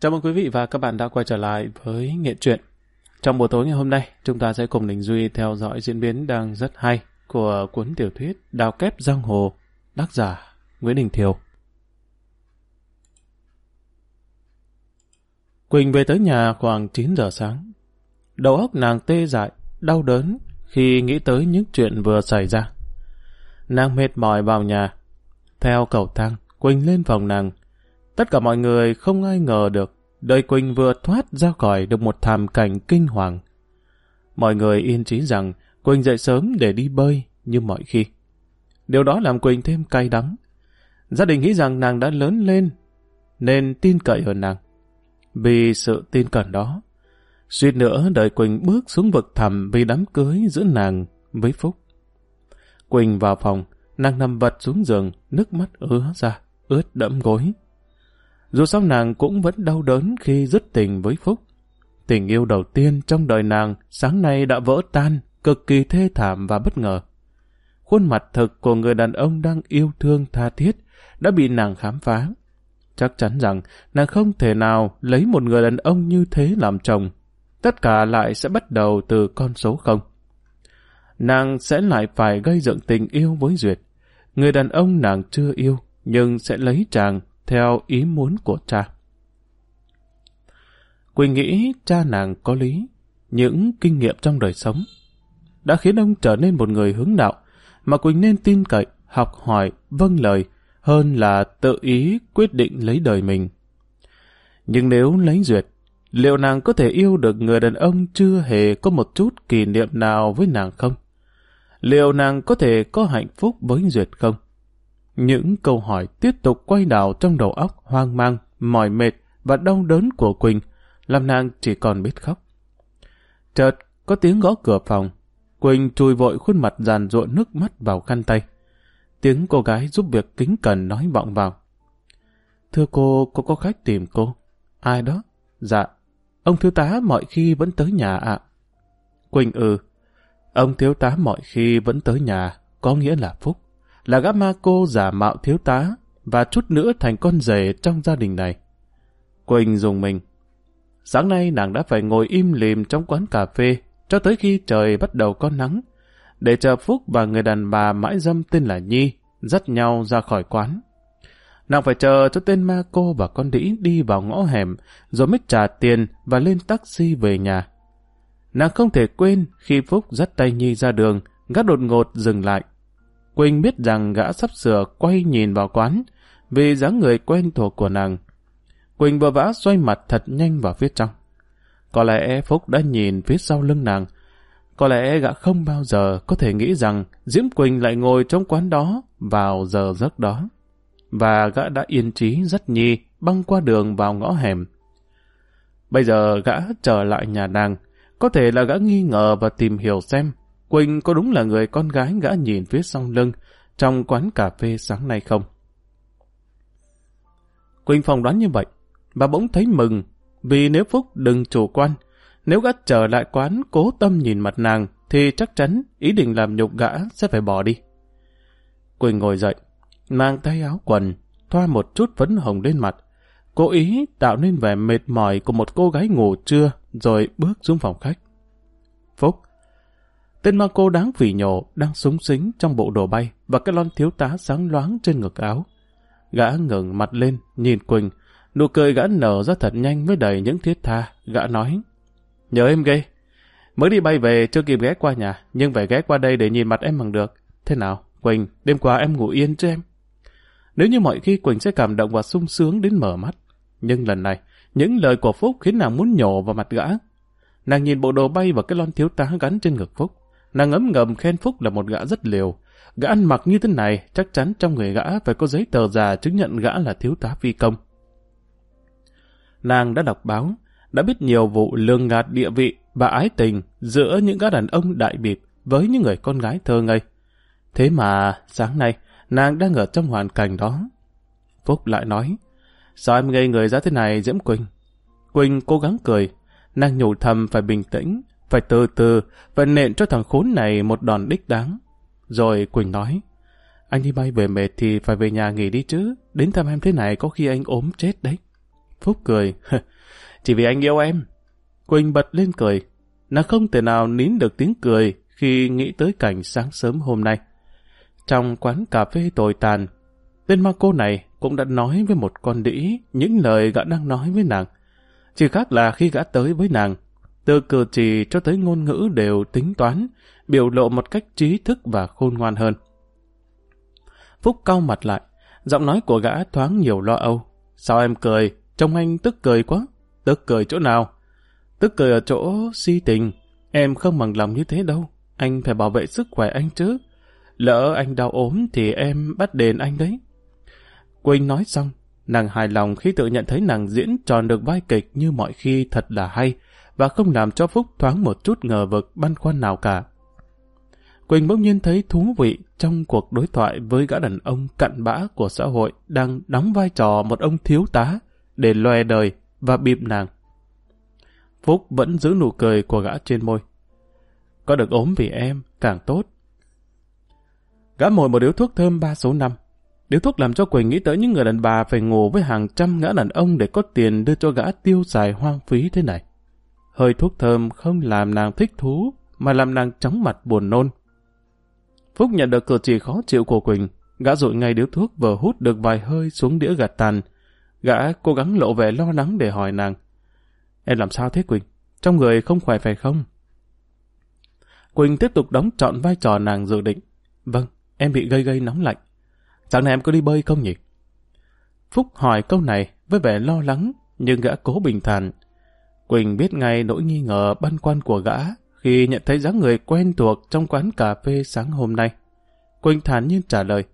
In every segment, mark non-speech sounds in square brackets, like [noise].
Chào mừng quý vị và các bạn đã quay trở lại với Nghệ truyện. Trong buổi tối ngày hôm nay, chúng ta sẽ cùng Đình Duy theo dõi diễn biến đang rất hay của cuốn tiểu thuyết Đào kép Giang Hồ, tác giả Nguyễn Đình Thiều. Quỳnh về tới nhà khoảng 9 giờ sáng. Đầu óc nàng tê dại, đau đớn khi nghĩ tới những chuyện vừa xảy ra. Nàng mệt mỏi vào nhà. Theo cầu thang, Quỳnh lên phòng nàng. Tất cả mọi người không ai ngờ được đời Quỳnh vừa thoát ra khỏi được một thảm cảnh kinh hoàng. Mọi người yên trí rằng Quỳnh dậy sớm để đi bơi như mọi khi. Điều đó làm Quỳnh thêm cay đắng. Gia đình nghĩ rằng nàng đã lớn lên nên tin cậy hơn nàng. Vì sự tin cẩn đó, suýt nữa đời Quỳnh bước xuống vực thẳm vì đám cưới giữa nàng với Phúc. Quỳnh vào phòng, nàng nằm vật xuống giường, nước mắt ứa ra, ướt đẫm gối. Dù sao nàng cũng vẫn đau đớn khi dứt tình với Phúc. Tình yêu đầu tiên trong đời nàng sáng nay đã vỡ tan, cực kỳ thê thảm và bất ngờ. Khuôn mặt thực của người đàn ông đang yêu thương tha thiết đã bị nàng khám phá. Chắc chắn rằng nàng không thể nào lấy một người đàn ông như thế làm chồng. Tất cả lại sẽ bắt đầu từ con số không. Nàng sẽ lại phải gây dựng tình yêu với Duyệt. Người đàn ông nàng chưa yêu, nhưng sẽ lấy chàng theo ý muốn của cha. Quỳnh nghĩ cha nàng có lý, những kinh nghiệm trong đời sống đã khiến ông trở nên một người hướng đạo, mà Quỳnh nên tin cậy, học hỏi, vâng lời, hơn là tự ý quyết định lấy đời mình. Nhưng nếu lấy duyệt, liệu nàng có thể yêu được người đàn ông chưa hề có một chút kỷ niệm nào với nàng không? Liệu nàng có thể có hạnh phúc với duyệt không? Những câu hỏi tiếp tục quay đảo trong đầu óc hoang mang, mỏi mệt và đau đớn của Quỳnh, làm nàng chỉ còn biết khóc. Chợt có tiếng gõ cửa phòng. Quỳnh chùi vội khuôn mặt giàn ruộn nước mắt vào khăn tay. Tiếng cô gái giúp việc kính cần nói vọng vào. Thưa cô, cô có khách tìm cô. Ai đó? Dạ. Ông thiếu tá mọi khi vẫn tới nhà ạ. Quỳnh ừ. Ông thiếu tá mọi khi vẫn tới nhà, có nghĩa là Phúc là gã ma cô giả mạo thiếu tá và chút nữa thành con rể trong gia đình này. Quỳnh dùng mình. Sáng nay nàng đã phải ngồi im lìm trong quán cà phê cho tới khi trời bắt đầu có nắng để chờ Phúc và người đàn bà mãi dâm tên là Nhi dắt nhau ra khỏi quán. Nàng phải chờ cho tên ma cô và con đĩ đi vào ngõ hẻm rồi mới trả tiền và lên taxi về nhà. Nàng không thể quên khi Phúc dắt tay Nhi ra đường, gã đột ngột dừng lại Quỳnh biết rằng gã sắp sửa quay nhìn vào quán, vì dáng người quen thuộc của nàng. Quỳnh vừa vã xoay mặt thật nhanh vào phía trong. Có lẽ Phúc đã nhìn phía sau lưng nàng. Có lẽ gã không bao giờ có thể nghĩ rằng Diễm Quỳnh lại ngồi trong quán đó vào giờ giấc đó. Và gã đã yên trí rất nhi băng qua đường vào ngõ hẻm. Bây giờ gã trở lại nhà nàng, có thể là gã nghi ngờ và tìm hiểu xem Quỳnh có đúng là người con gái gã nhìn phía sau lưng trong quán cà phê sáng nay không? Quỳnh phòng đoán như vậy, bà bỗng thấy mừng, vì nếu Phúc đừng chủ quan, nếu gã trở lại quán cố tâm nhìn mặt nàng, thì chắc chắn ý định làm nhục gã sẽ phải bỏ đi. Quỳnh ngồi dậy, mang tay áo quần, thoa một chút phấn hồng lên mặt, cố ý tạo nên vẻ mệt mỏi của một cô gái ngủ trưa, rồi bước xuống phòng khách. Phúc, Tên ma cô đáng phỉ nhổ đang súng xính trong bộ đồ bay và cái lon thiếu tá sáng loáng trên ngực áo. Gã ngẩng mặt lên, nhìn Quỳnh. Nụ cười gã nở ra thật nhanh với đầy những thiết tha. Gã nói, nhớ em ghê. Mới đi bay về chưa kịp ghé qua nhà, nhưng phải ghé qua đây để nhìn mặt em bằng được. Thế nào, Quỳnh, đêm qua em ngủ yên chứ em? Nếu như mọi khi Quỳnh sẽ cảm động và sung sướng đến mở mắt. Nhưng lần này, những lời của Phúc khiến nàng muốn nhổ vào mặt gã. Nàng nhìn bộ đồ bay và cái lon thiếu tá gắn trên ngực Phúc. Nàng ấm ngầm khen Phúc là một gã rất liều. Gã ăn mặc như thế này, chắc chắn trong người gã phải có giấy tờ già chứng nhận gã là thiếu tá phi công. Nàng đã đọc báo, đã biết nhiều vụ lường gạt địa vị và ái tình giữa những gã đàn ông đại bịp với những người con gái thơ ngây. Thế mà, sáng nay, nàng đang ở trong hoàn cảnh đó. Phúc lại nói, sao em gây người ra thế này Diễm Quỳnh? Quỳnh cố gắng cười, nàng nhủ thầm phải bình tĩnh, phải từ từ, và nện cho thằng khốn này một đòn đích đáng. Rồi Quỳnh nói, anh đi bay về mệt thì phải về nhà nghỉ đi chứ, đến thăm em thế này có khi anh ốm chết đấy. Phúc cười. Chỉ vì anh yêu em. Quỳnh bật lên cười. Nàng không thể nào nín được tiếng cười khi nghĩ tới cảnh sáng sớm hôm nay. Trong quán cà phê tồi tàn, tên ma cô này cũng đã nói với một con đĩ những lời gã đang nói với nàng. Chỉ khác là khi gã tới với nàng, từ cử chỉ cho tới ngôn ngữ đều tính toán, biểu lộ một cách trí thức và khôn ngoan hơn. Phúc cau mặt lại, giọng nói của gã thoáng nhiều lo âu. Sao em cười? Trông anh tức cười quá. Tức cười chỗ nào? Tức cười ở chỗ si tình. Em không bằng lòng như thế đâu. Anh phải bảo vệ sức khỏe anh chứ. Lỡ anh đau ốm thì em bắt đền anh đấy. Quỳnh nói xong, nàng hài lòng khi tự nhận thấy nàng diễn tròn được vai kịch như mọi khi thật là hay và không làm cho Phúc thoáng một chút ngờ vực băn khoăn nào cả. Quỳnh bỗng nhiên thấy thú vị trong cuộc đối thoại với gã đàn ông cặn bã của xã hội đang đóng vai trò một ông thiếu tá để loè đời và bịp nàng. Phúc vẫn giữ nụ cười của gã trên môi. Có được ốm vì em, càng tốt. Gã mồi một điếu thuốc thơm ba số năm. Điếu thuốc làm cho Quỳnh nghĩ tới những người đàn bà phải ngủ với hàng trăm gã đàn ông để có tiền đưa cho gã tiêu xài hoang phí thế này. Hơi thuốc thơm không làm nàng thích thú, mà làm nàng chóng mặt buồn nôn. Phúc nhận được cử chỉ khó chịu của Quỳnh, gã rụi ngay điếu thuốc vừa hút được vài hơi xuống đĩa gạt tàn. Gã cố gắng lộ vẻ lo lắng để hỏi nàng. Em làm sao thế Quỳnh? Trong người không khỏe phải không? Quỳnh tiếp tục đóng trọn vai trò nàng dự định. Vâng, em bị gây gây nóng lạnh. Sáng nay em có đi bơi không nhỉ? Phúc hỏi câu này với vẻ lo lắng, nhưng gã cố bình thản. Quỳnh biết ngay nỗi nghi ngờ băn khoăn của gã khi nhận thấy dáng người quen thuộc trong quán cà phê sáng hôm nay. Quỳnh thản nhiên trả lời,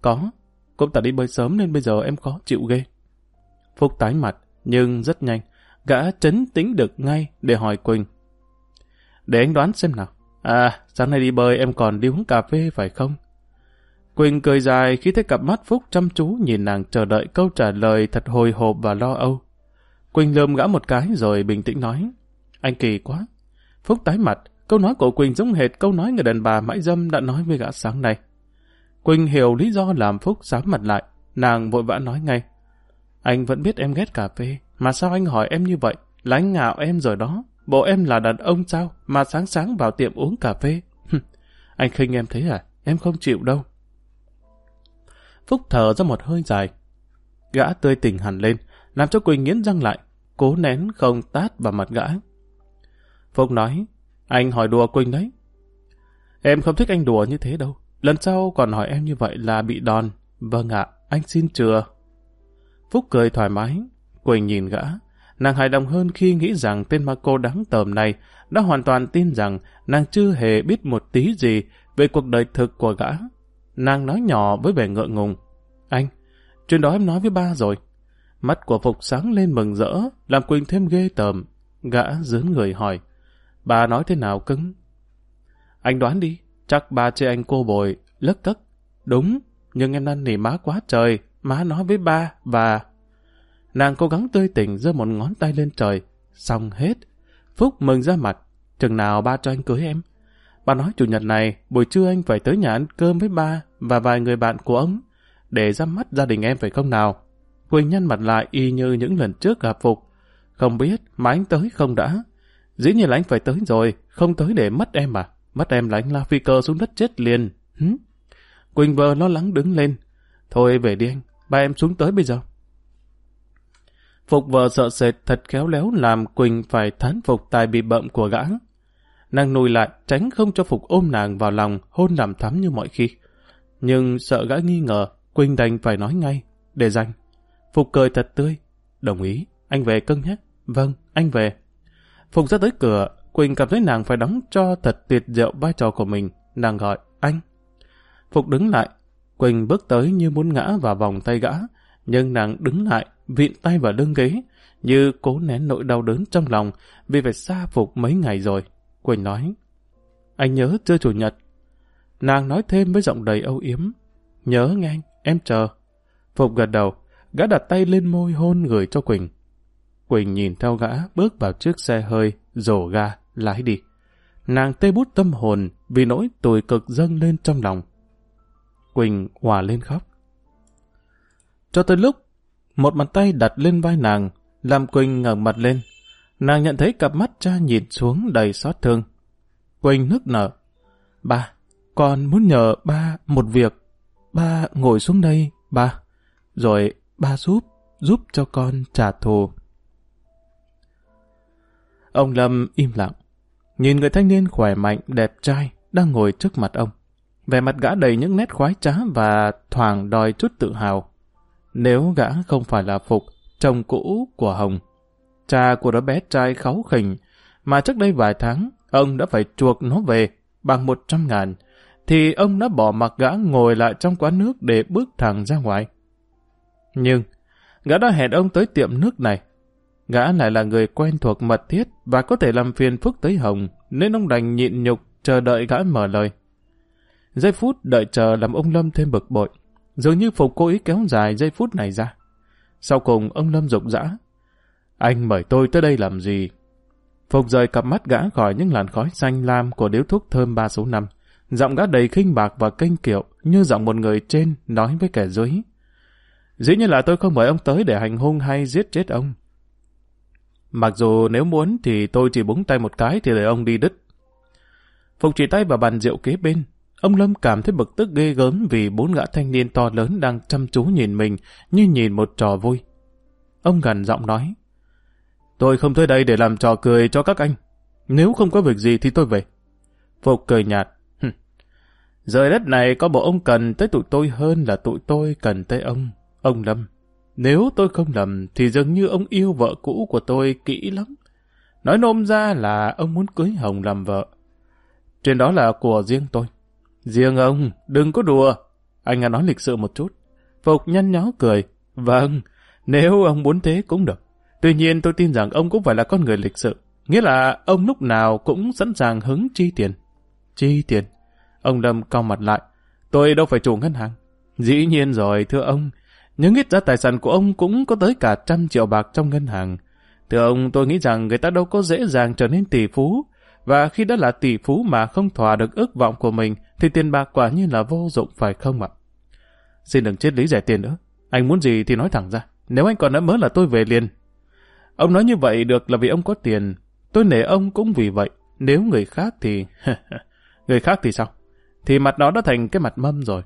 có, cũng ta đi bơi sớm nên bây giờ em khó chịu ghê. Phúc tái mặt, nhưng rất nhanh, gã chấn tĩnh được ngay để hỏi Quỳnh. Để anh đoán xem nào. À, sáng nay đi bơi em còn đi uống cà phê phải không? Quỳnh cười dài khi thấy cặp mắt Phúc chăm chú nhìn nàng chờ đợi câu trả lời thật hồi hộp và lo âu. Quỳnh lườm gã một cái rồi bình tĩnh nói. Anh kỳ quá, Phúc tái mặt, câu nói của Quỳnh giống hệt câu nói người đàn bà mãi dâm đã nói với gã sáng nay. Quỳnh hiểu lý do làm Phúc sám mặt lại, nàng vội vã nói ngay. Anh vẫn biết em ghét cà phê, mà sao anh hỏi em như vậy? Là anh ngạo em rồi đó. Bộ em là đàn ông sao, mà sáng sáng vào tiệm uống cà phê? anh khinh em thế à? Em không chịu đâu. Phúc thở ra một hơi dài. Gã tươi tỉnh hẳn lên, làm cho Quỳnh nghiến răng lại, cố nén không tát vào mặt gã. Phúc nói, anh hỏi đùa Quỳnh đấy. Em không thích anh đùa như thế đâu. Lần sau còn hỏi em như vậy là bị đòn. Vâng ạ, anh xin chừa. Phúc cười thoải mái. Quỳnh nhìn gã. Nàng hài lòng hơn khi nghĩ rằng tên ma cô đáng tờm này đã hoàn toàn tin rằng nàng chưa hề biết một tí gì về cuộc đời thực của gã. Nàng nói nhỏ với vẻ ngượng ngùng. Anh, chuyện đó em nói với ba rồi. Mắt của Phục sáng lên mừng rỡ, làm Quỳnh thêm ghê tởm. Gã dướn người hỏi. Bà nói thế nào cứng? Anh đoán đi, chắc ba chê anh cô bồi, lất tất. Đúng, nhưng em năn nỉ má quá trời, má nói với ba và... Nàng cố gắng tươi tỉnh giơ một ngón tay lên trời, xong hết. Phúc mừng ra mặt, chừng nào ba cho anh cưới em. Bà nói chủ nhật này, buổi trưa anh phải tới nhà ăn cơm với ba và vài người bạn của ông, để ra mắt gia đình em phải không nào? Quỳnh nhăn mặt lại y như những lần trước gặp Phục. Không biết mà anh tới không đã. Dĩ nhiên là anh phải tới rồi, không tới để mất em à. Mất em là anh la phi cơ xuống đất chết liền. Hứ? Quỳnh vợ lo lắng đứng lên. Thôi về đi anh, ba em xuống tới bây giờ. Phục vợ sợ sệt thật khéo léo làm Quỳnh phải thán phục tài bị bậm của gã. Nàng nùi lại tránh không cho Phục ôm nàng vào lòng hôn làm thắm như mọi khi. Nhưng sợ gã nghi ngờ, Quỳnh đành phải nói ngay, để dành. Phục cười thật tươi. Đồng ý, anh về cân nhé. Vâng, anh về. Phục ra tới cửa, Quỳnh cảm thấy nàng phải đóng cho thật tuyệt diệu vai trò của mình. Nàng gọi, anh. Phục đứng lại. Quỳnh bước tới như muốn ngã vào vòng tay gã. Nhưng nàng đứng lại, vịn tay vào lưng ghế, như cố nén nỗi đau đớn trong lòng vì phải xa Phục mấy ngày rồi. Quỳnh nói, anh nhớ chưa chủ nhật. Nàng nói thêm với giọng đầy âu yếm, nhớ nghe anh, em chờ. Phục gật đầu, gã đặt tay lên môi hôn gửi cho Quỳnh. Quỳnh nhìn theo gã bước vào chiếc xe hơi, rổ ga, lái đi. Nàng tê bút tâm hồn vì nỗi tồi cực dâng lên trong lòng. Quỳnh hòa lên khóc. Cho tới lúc, một bàn tay đặt lên vai nàng, làm Quỳnh ngẩng mặt lên. Nàng nhận thấy cặp mắt cha nhìn xuống đầy xót thương. Quỳnh nức nở. Ba, con muốn nhờ ba một việc. Ba ngồi xuống đây, ba. Rồi ba giúp, giúp cho con trả thù. Ông Lâm im lặng. Nhìn người thanh niên khỏe mạnh, đẹp trai, đang ngồi trước mặt ông. Vẻ mặt gã đầy những nét khoái trá và thoảng đòi chút tự hào. Nếu gã không phải là Phục, chồng cũ của Hồng, cha của đứa bé trai kháu khỉnh, mà trước đây vài tháng, ông đã phải chuộc nó về bằng một trăm ngàn, thì ông đã bỏ mặc gã ngồi lại trong quán nước để bước thẳng ra ngoài. Nhưng, gã đã hẹn ông tới tiệm nước này. Gã lại là người quen thuộc mật thiết và có thể làm phiền phức tới Hồng, nên ông đành nhịn nhục chờ đợi gã mở lời. Giây phút đợi chờ làm ông Lâm thêm bực bội. Dường như Phục cố ý kéo dài giây phút này ra. Sau cùng ông Lâm rục rã. Anh mời tôi tới đây làm gì? Phục rời cặp mắt gã khỏi những làn khói xanh lam của điếu thuốc thơm ba số năm. Giọng gã đầy khinh bạc và kênh kiệu như giọng một người trên nói với kẻ dưới. Dĩ nhiên là tôi không mời ông tới để hành hung hay giết chết ông. Mặc dù nếu muốn thì tôi chỉ búng tay một cái thì để ông đi đứt. Phục chỉ tay vào bàn rượu kế bên, Ông Lâm cảm thấy bực tức ghê gớm vì bốn gã thanh niên to lớn đang chăm chú nhìn mình như nhìn một trò vui. Ông gần giọng nói, Tôi không tới đây để làm trò cười cho các anh. Nếu không có việc gì thì tôi về. Phục cười nhạt, Rời đất này có bộ ông cần tới tụi tôi hơn là tụi tôi cần tới ông, ông Lâm. Nếu tôi không lầm thì dường như ông yêu vợ cũ của tôi kỹ lắm. Nói nôm ra là ông muốn cưới Hồng làm vợ. Trên đó là của riêng tôi. Riêng ông, đừng có đùa. Anh đã nói lịch sự một chút. Phục nhăn nhó cười. Vâng, nếu ông muốn thế cũng được. Tuy nhiên tôi tin rằng ông cũng phải là con người lịch sự. Nghĩa là ông lúc nào cũng sẵn sàng hứng chi tiền. Chi tiền? Ông Lâm cao mặt lại. Tôi đâu phải chủ ngân hàng. Dĩ nhiên rồi, thưa ông. Nhưng ít ra tài sản của ông cũng có tới cả trăm triệu bạc trong ngân hàng. Thưa ông, tôi nghĩ rằng người ta đâu có dễ dàng trở nên tỷ phú. Và khi đã là tỷ phú mà không thỏa được ước vọng của mình, thì tiền bạc quả nhiên là vô dụng phải không ạ? Xin đừng chết lý rẻ tiền nữa. Anh muốn gì thì nói thẳng ra. Nếu anh còn đã mớ là tôi về liền. Ông nói như vậy được là vì ông có tiền. Tôi nể ông cũng vì vậy. Nếu người khác thì... [laughs] người khác thì sao? Thì mặt đó đã thành cái mặt mâm rồi.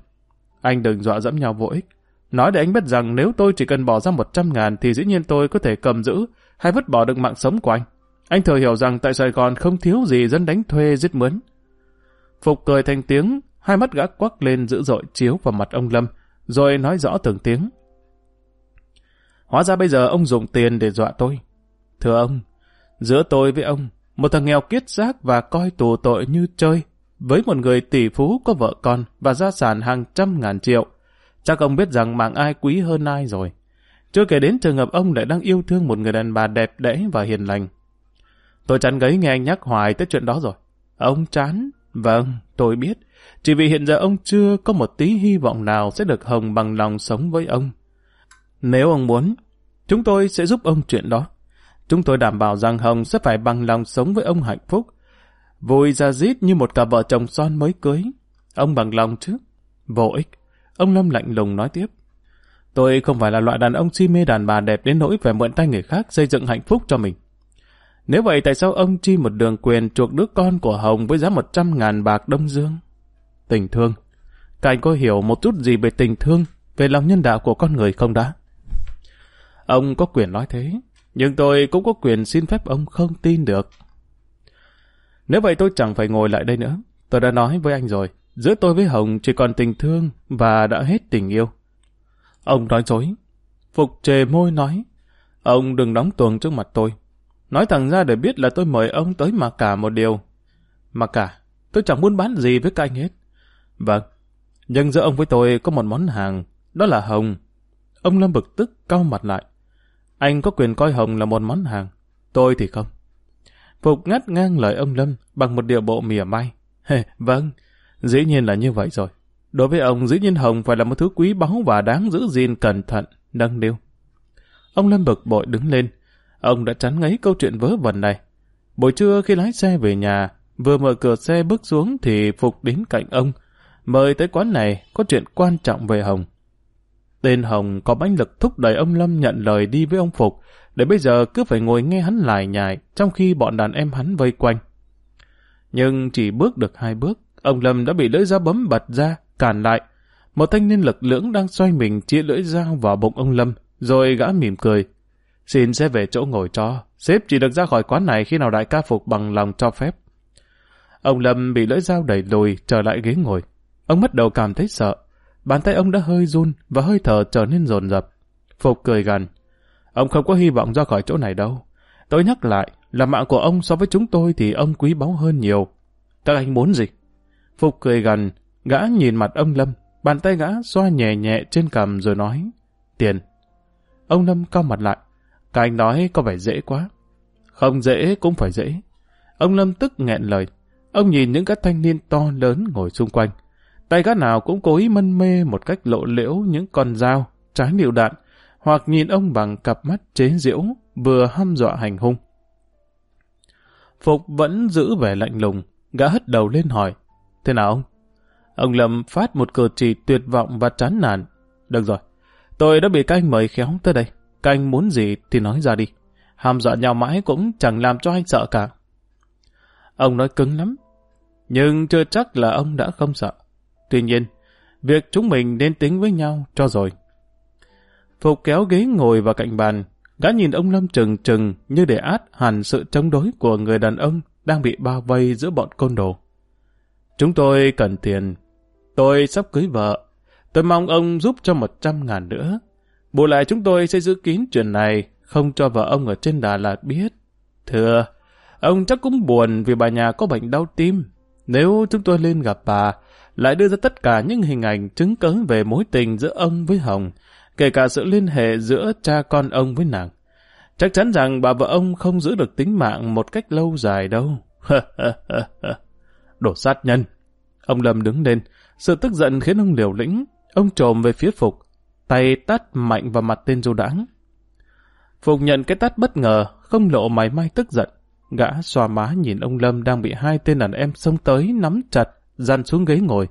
Anh đừng dọa dẫm nhau vô ích. Nói để anh biết rằng nếu tôi chỉ cần bỏ ra 100 ngàn thì dĩ nhiên tôi có thể cầm giữ hay vứt bỏ được mạng sống của anh. Anh thừa hiểu rằng tại Sài Gòn không thiếu gì dân đánh thuê giết mướn. Phục cười thành tiếng, hai mắt gã quắc lên dữ dội chiếu vào mặt ông Lâm, rồi nói rõ từng tiếng. Hóa ra bây giờ ông dùng tiền để dọa tôi. Thưa ông, giữa tôi với ông, một thằng nghèo kiết xác và coi tù tội như chơi, với một người tỷ phú có vợ con và gia sản hàng trăm ngàn triệu, chắc ông biết rằng mạng ai quý hơn ai rồi. Chưa kể đến trường hợp ông lại đang yêu thương một người đàn bà đẹp đẽ và hiền lành. Tôi chán gấy nghe anh nhắc hoài tới chuyện đó rồi. Ông chán, Vâng, tôi biết. Chỉ vì hiện giờ ông chưa có một tí hy vọng nào sẽ được Hồng bằng lòng sống với ông. Nếu ông muốn, chúng tôi sẽ giúp ông chuyện đó. Chúng tôi đảm bảo rằng Hồng sẽ phải bằng lòng sống với ông hạnh phúc. Vui ra rít như một cặp vợ chồng son mới cưới. Ông bằng lòng chứ? Vô ích. Ông Lâm lạnh lùng nói tiếp. Tôi không phải là loại đàn ông si mê đàn bà đẹp đến nỗi phải mượn tay người khác xây dựng hạnh phúc cho mình. Nếu vậy tại sao ông chi một đường quyền chuộc đứa con của Hồng với giá 100 ngàn bạc Đông Dương? Tình thương. Các anh có hiểu một chút gì về tình thương, về lòng nhân đạo của con người không đã? Ông có quyền nói thế, nhưng tôi cũng có quyền xin phép ông không tin được. Nếu vậy tôi chẳng phải ngồi lại đây nữa. Tôi đã nói với anh rồi, giữa tôi với Hồng chỉ còn tình thương và đã hết tình yêu. Ông nói dối. Phục trề môi nói, ông đừng đóng tuồng trước mặt tôi. Nói thẳng ra để biết là tôi mời ông tới mà cả một điều. Mà cả, tôi chẳng muốn bán gì với các anh hết. Vâng, nhưng giữa ông với tôi có một món hàng, đó là hồng. Ông Lâm bực tức cau mặt lại. Anh có quyền coi hồng là một món hàng, tôi thì không. Phục ngắt ngang lời ông Lâm bằng một điệu bộ mỉa mai. [laughs] vâng, dĩ nhiên là như vậy rồi. Đối với ông, dĩ nhiên hồng phải là một thứ quý báu và đáng giữ gìn cẩn thận, nâng niu. Ông Lâm bực bội đứng lên, Ông đã chán ngấy câu chuyện vớ vẩn này. Buổi trưa khi lái xe về nhà, vừa mở cửa xe bước xuống thì Phục đến cạnh ông. Mời tới quán này có chuyện quan trọng về Hồng. Tên Hồng có bánh lực thúc đẩy ông Lâm nhận lời đi với ông Phục, để bây giờ cứ phải ngồi nghe hắn lải nhải trong khi bọn đàn em hắn vây quanh. Nhưng chỉ bước được hai bước, ông Lâm đã bị lưỡi dao bấm bật ra, cản lại. Một thanh niên lực lưỡng đang xoay mình chia lưỡi dao vào bụng ông Lâm, rồi gã mỉm cười. Xin sẽ về chỗ ngồi cho, sếp chỉ được ra khỏi quán này khi nào đại ca Phục bằng lòng cho phép. Ông Lâm bị lưỡi dao đẩy lùi trở lại ghế ngồi. Ông bắt đầu cảm thấy sợ. Bàn tay ông đã hơi run và hơi thở trở nên rồn rập. Phục cười gần. Ông không có hy vọng ra khỏi chỗ này đâu. Tôi nhắc lại, là mạng của ông so với chúng tôi thì ông quý báu hơn nhiều. Các anh muốn gì? Phục cười gần, gã nhìn mặt ông Lâm, bàn tay gã xoa nhẹ nhẹ trên cằm rồi nói, tiền. Ông Lâm cao mặt lại, các anh nói có vẻ dễ quá. Không dễ cũng phải dễ. Ông Lâm tức nghẹn lời, ông nhìn những các thanh niên to lớn ngồi xung quanh. Tay gã nào cũng cố ý mân mê một cách lộ liễu những con dao, trái liều đạn, hoặc nhìn ông bằng cặp mắt chế giễu, vừa hăm dọa hành hung. Phục vẫn giữ vẻ lạnh lùng, gã hất đầu lên hỏi, thế nào ông? Ông Lâm phát một cử chỉ tuyệt vọng và chán nản. Được rồi, tôi đã bị các anh mời khéo tới đây. Các anh muốn gì thì nói ra đi. Hàm dọa nhau mãi cũng chẳng làm cho anh sợ cả. Ông nói cứng lắm, nhưng chưa chắc là ông đã không sợ. Tuy nhiên, việc chúng mình nên tính với nhau cho rồi. Phục kéo ghế ngồi vào cạnh bàn, gã nhìn ông Lâm trừng trừng như để át hẳn sự chống đối của người đàn ông đang bị bao vây giữa bọn côn đồ. Chúng tôi cần tiền. Tôi sắp cưới vợ. Tôi mong ông giúp cho một trăm ngàn nữa. Bù lại chúng tôi sẽ giữ kín chuyện này, không cho vợ ông ở trên Đà Lạt biết. Thưa, ông chắc cũng buồn vì bà nhà có bệnh đau tim. Nếu chúng tôi lên gặp bà, lại đưa ra tất cả những hình ảnh chứng cớ về mối tình giữa ông với Hồng, kể cả sự liên hệ giữa cha con ông với nàng. Chắc chắn rằng bà vợ ông không giữ được tính mạng một cách lâu dài đâu. [laughs] Đổ sát nhân. Ông Lâm đứng lên, sự tức giận khiến ông liều lĩnh. Ông trồm về phía Phục, tay tát mạnh vào mặt tên du đãng. Phục nhận cái tát bất ngờ, không lộ mày may tức giận. Gã xòa má nhìn ông Lâm đang bị hai tên đàn em xông tới nắm chặt, dằn xuống ghế ngồi.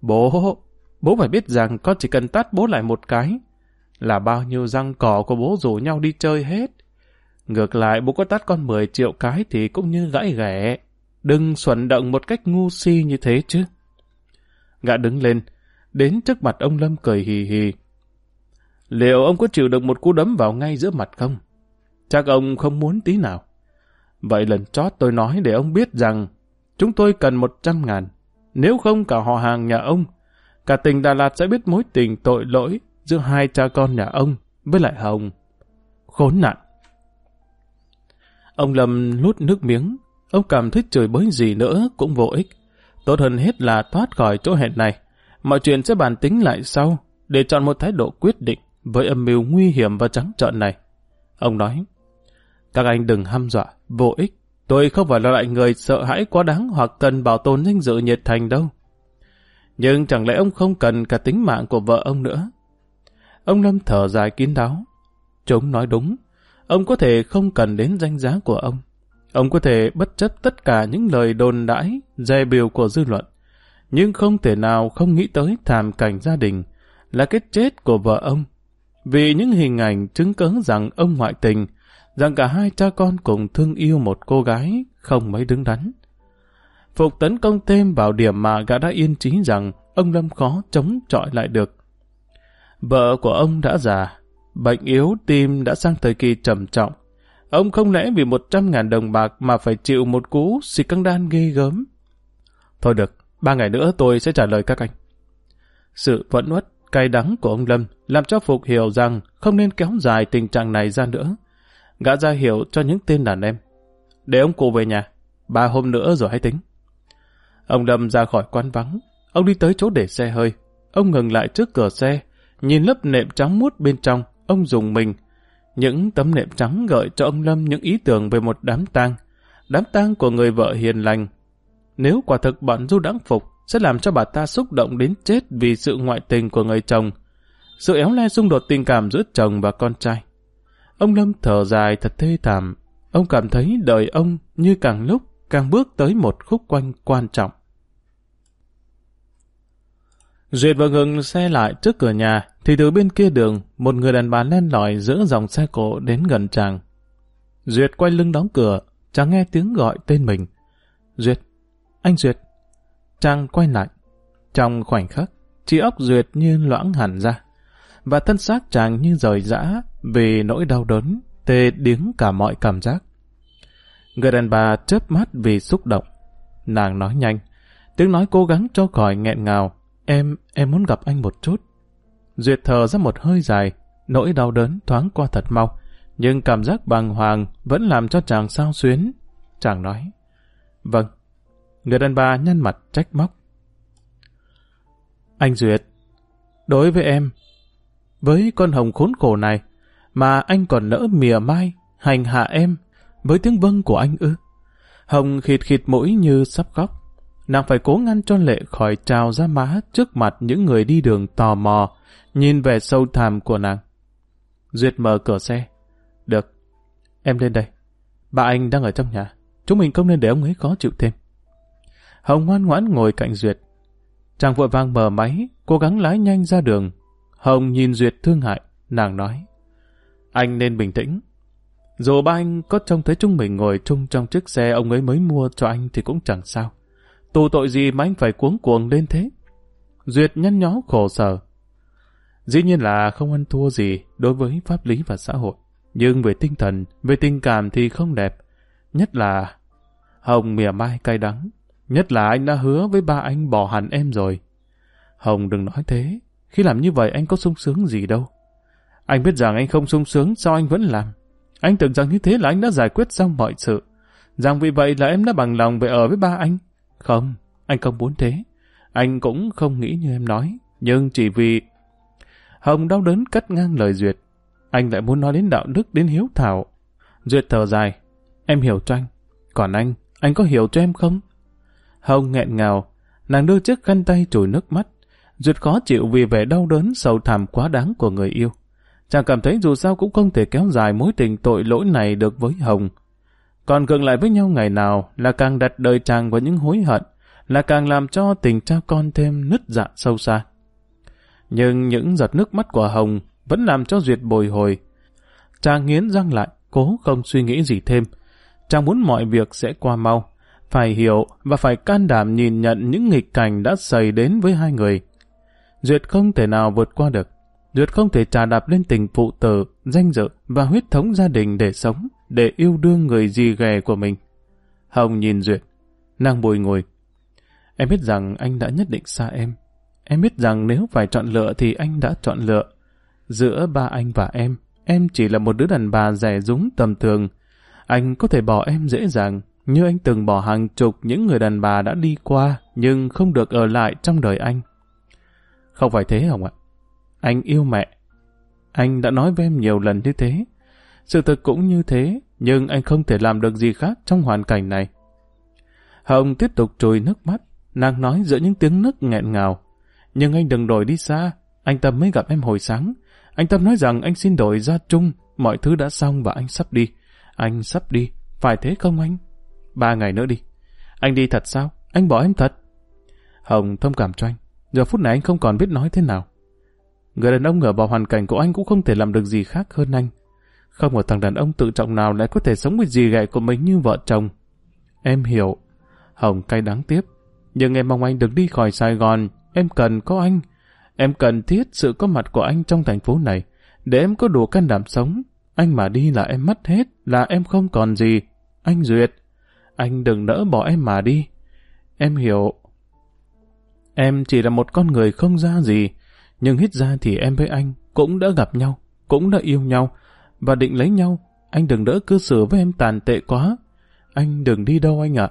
Bố, bố phải biết rằng con chỉ cần tát bố lại một cái, là bao nhiêu răng cỏ của bố rủ nhau đi chơi hết. Ngược lại bố có tát con 10 triệu cái thì cũng như gãy ghẻ. Đừng xuẩn động một cách ngu si như thế chứ. Gã đứng lên, đến trước mặt ông Lâm cười hì hì. Liệu ông có chịu được một cú đấm vào ngay giữa mặt không? Chắc ông không muốn tí nào. Vậy lần chót tôi nói để ông biết rằng chúng tôi cần một trăm ngàn. Nếu không cả họ hàng nhà ông, cả tỉnh Đà Lạt sẽ biết mối tình tội lỗi giữa hai cha con nhà ông với lại Hồng. Khốn nạn. Ông Lâm lút nước miếng, ông cảm thấy chửi bới gì nữa cũng vô ích. Tốt hơn hết là thoát khỏi chỗ hẹn này. Mọi chuyện sẽ bàn tính lại sau, để chọn một thái độ quyết định với âm mưu nguy hiểm và trắng trợn này. Ông nói, các anh đừng hăm dọa, vô ích. Tôi không phải là loại người sợ hãi quá đáng hoặc cần bảo tồn danh dự nhiệt thành đâu. Nhưng chẳng lẽ ông không cần cả tính mạng của vợ ông nữa? Ông Lâm thở dài kín đáo. Chúng nói đúng. Ông có thể không cần đến danh giá của ông. Ông có thể bất chấp tất cả những lời đồn đãi, dè biểu của dư luận. Nhưng không thể nào không nghĩ tới thảm cảnh gia đình là cái chết của vợ ông. Vì những hình ảnh chứng cớ rằng ông ngoại tình, rằng cả hai cha con cùng thương yêu một cô gái không mấy đứng đắn. Phục tấn công thêm vào điểm mà gã đã yên trí rằng ông Lâm khó chống chọi lại được. Vợ của ông đã già, bệnh yếu tim đã sang thời kỳ trầm trọng. Ông không lẽ vì một trăm ngàn đồng bạc mà phải chịu một cú xịt căng đan ghê gớm. Thôi được, ba ngày nữa tôi sẽ trả lời các anh. Sự vẫn uất, cay đắng của ông Lâm làm cho Phục hiểu rằng không nên kéo dài tình trạng này ra nữa. Gã ra hiểu cho những tên đàn em. Để ông cụ về nhà, ba hôm nữa rồi hãy tính. Ông Lâm ra khỏi quán vắng, ông đi tới chỗ để xe hơi. Ông ngừng lại trước cửa xe, Nhìn lớp nệm trắng muốt bên trong, ông dùng mình. Những tấm nệm trắng gợi cho ông Lâm những ý tưởng về một đám tang. Đám tang của người vợ hiền lành. Nếu quả thực bọn du đãng phục sẽ làm cho bà ta xúc động đến chết vì sự ngoại tình của người chồng. Sự éo le xung đột tình cảm giữa chồng và con trai. Ông Lâm thở dài thật thê thảm. Ông cảm thấy đời ông như càng lúc càng bước tới một khúc quanh quan trọng. Duyệt vừa ngừng xe lại trước cửa nhà, thì từ bên kia đường, một người đàn bà len lỏi giữa dòng xe cộ đến gần chàng. Duyệt quay lưng đóng cửa, chàng nghe tiếng gọi tên mình. Duyệt, anh Duyệt. Chàng quay lại. Trong khoảnh khắc, trí óc Duyệt như loãng hẳn ra, và thân xác chàng như rời rã vì nỗi đau đớn, tê điếng cả mọi cảm giác. Người đàn bà chớp mắt vì xúc động. Nàng nói nhanh, tiếng nói cố gắng cho khỏi nghẹn ngào. Em, em muốn gặp anh một chút. Duyệt thở ra một hơi dài, nỗi đau đớn thoáng qua thật mau, nhưng cảm giác bàng hoàng vẫn làm cho chàng sao xuyến. Chàng nói, vâng. Người đàn bà nhăn mặt trách móc. Anh Duyệt, đối với em, với con hồng khốn khổ này, mà anh còn nỡ mỉa mai, hành hạ em, với tiếng vâng của anh ư. Hồng khịt khịt mũi như sắp khóc. Nàng phải cố ngăn cho lệ khỏi trào ra má trước mặt những người đi đường tò mò, nhìn về sâu thẳm của nàng. Duyệt mở cửa xe. Được, em lên đây. Bà anh đang ở trong nhà. Chúng mình không nên để ông ấy khó chịu thêm. Hồng ngoan ngoãn ngồi cạnh Duyệt. Chàng vội vàng mở máy, cố gắng lái nhanh ra đường. Hồng nhìn Duyệt thương hại, nàng nói. Anh nên bình tĩnh. Dù ba anh có trông thấy chúng mình ngồi chung trong chiếc xe ông ấy mới mua cho anh thì cũng chẳng sao. Tù tội gì mà anh phải cuống cuồng lên thế? Duyệt nhăn nhó khổ sở. Dĩ nhiên là không ăn thua gì đối với pháp lý và xã hội. Nhưng về tinh thần, về tình cảm thì không đẹp. Nhất là... Hồng mỉa mai cay đắng. Nhất là anh đã hứa với ba anh bỏ hẳn em rồi. Hồng đừng nói thế. Khi làm như vậy anh có sung sướng gì đâu. Anh biết rằng anh không sung sướng sao anh vẫn làm. Anh tưởng rằng như thế là anh đã giải quyết xong mọi sự. Rằng vì vậy là em đã bằng lòng về ở với ba anh. Không, anh không muốn thế. Anh cũng không nghĩ như em nói. Nhưng chỉ vì... Hồng đau đớn cắt ngang lời Duyệt. Anh lại muốn nói đến đạo đức, đến hiếu thảo. Duyệt thở dài. Em hiểu cho anh. Còn anh, anh có hiểu cho em không? Hồng nghẹn ngào. Nàng đưa chiếc khăn tay chùi nước mắt. Duyệt khó chịu vì vẻ đau đớn sầu thảm quá đáng của người yêu. Chàng cảm thấy dù sao cũng không thể kéo dài mối tình tội lỗi này được với Hồng. Còn gượng lại với nhau ngày nào là càng đặt đời chàng vào những hối hận, là càng làm cho tình cha con thêm nứt dạ sâu xa. Nhưng những giọt nước mắt của Hồng vẫn làm cho Duyệt bồi hồi. Chàng nghiến răng lại, cố không suy nghĩ gì thêm. Chàng muốn mọi việc sẽ qua mau, phải hiểu và phải can đảm nhìn nhận những nghịch cảnh đã xảy đến với hai người. Duyệt không thể nào vượt qua được. Duyệt không thể trà đạp lên tình phụ tử, danh dự và huyết thống gia đình để sống, để yêu đương người gì ghè của mình. Hồng nhìn Duyệt, nàng bùi ngồi. Em biết rằng anh đã nhất định xa em. Em biết rằng nếu phải chọn lựa thì anh đã chọn lựa. Giữa ba anh và em, em chỉ là một đứa đàn bà rẻ rúng tầm thường. Anh có thể bỏ em dễ dàng, như anh từng bỏ hàng chục những người đàn bà đã đi qua, nhưng không được ở lại trong đời anh. Không phải thế Hồng ạ. Anh yêu mẹ. Anh đã nói với em nhiều lần như thế. Sự thật cũng như thế, nhưng anh không thể làm được gì khác trong hoàn cảnh này. Hồng tiếp tục trùi nước mắt, nàng nói giữa những tiếng nức nghẹn ngào. Nhưng anh đừng đổi đi xa, anh Tâm mới gặp em hồi sáng. Anh Tâm nói rằng anh xin đổi ra chung, mọi thứ đã xong và anh sắp đi. Anh sắp đi, phải thế không anh? Ba ngày nữa đi. Anh đi thật sao? Anh bỏ em thật? Hồng thông cảm cho anh. Giờ phút này anh không còn biết nói thế nào. Người đàn ông ở vào hoàn cảnh của anh cũng không thể làm được gì khác hơn anh. Không một thằng đàn ông tự trọng nào lại có thể sống với dì ghẻ của mình như vợ chồng. Em hiểu. Hồng cay đắng tiếp. Nhưng em mong anh đừng đi khỏi Sài Gòn. Em cần có anh. Em cần thiết sự có mặt của anh trong thành phố này. Để em có đủ can đảm sống. Anh mà đi là em mất hết. Là em không còn gì. Anh Duyệt. Anh đừng nỡ bỏ em mà đi. Em hiểu. Em chỉ là một con người không ra gì. Nhưng hít ra thì em với anh cũng đã gặp nhau, cũng đã yêu nhau, và định lấy nhau. Anh đừng đỡ cư xử với em tàn tệ quá. Anh đừng đi đâu anh ạ.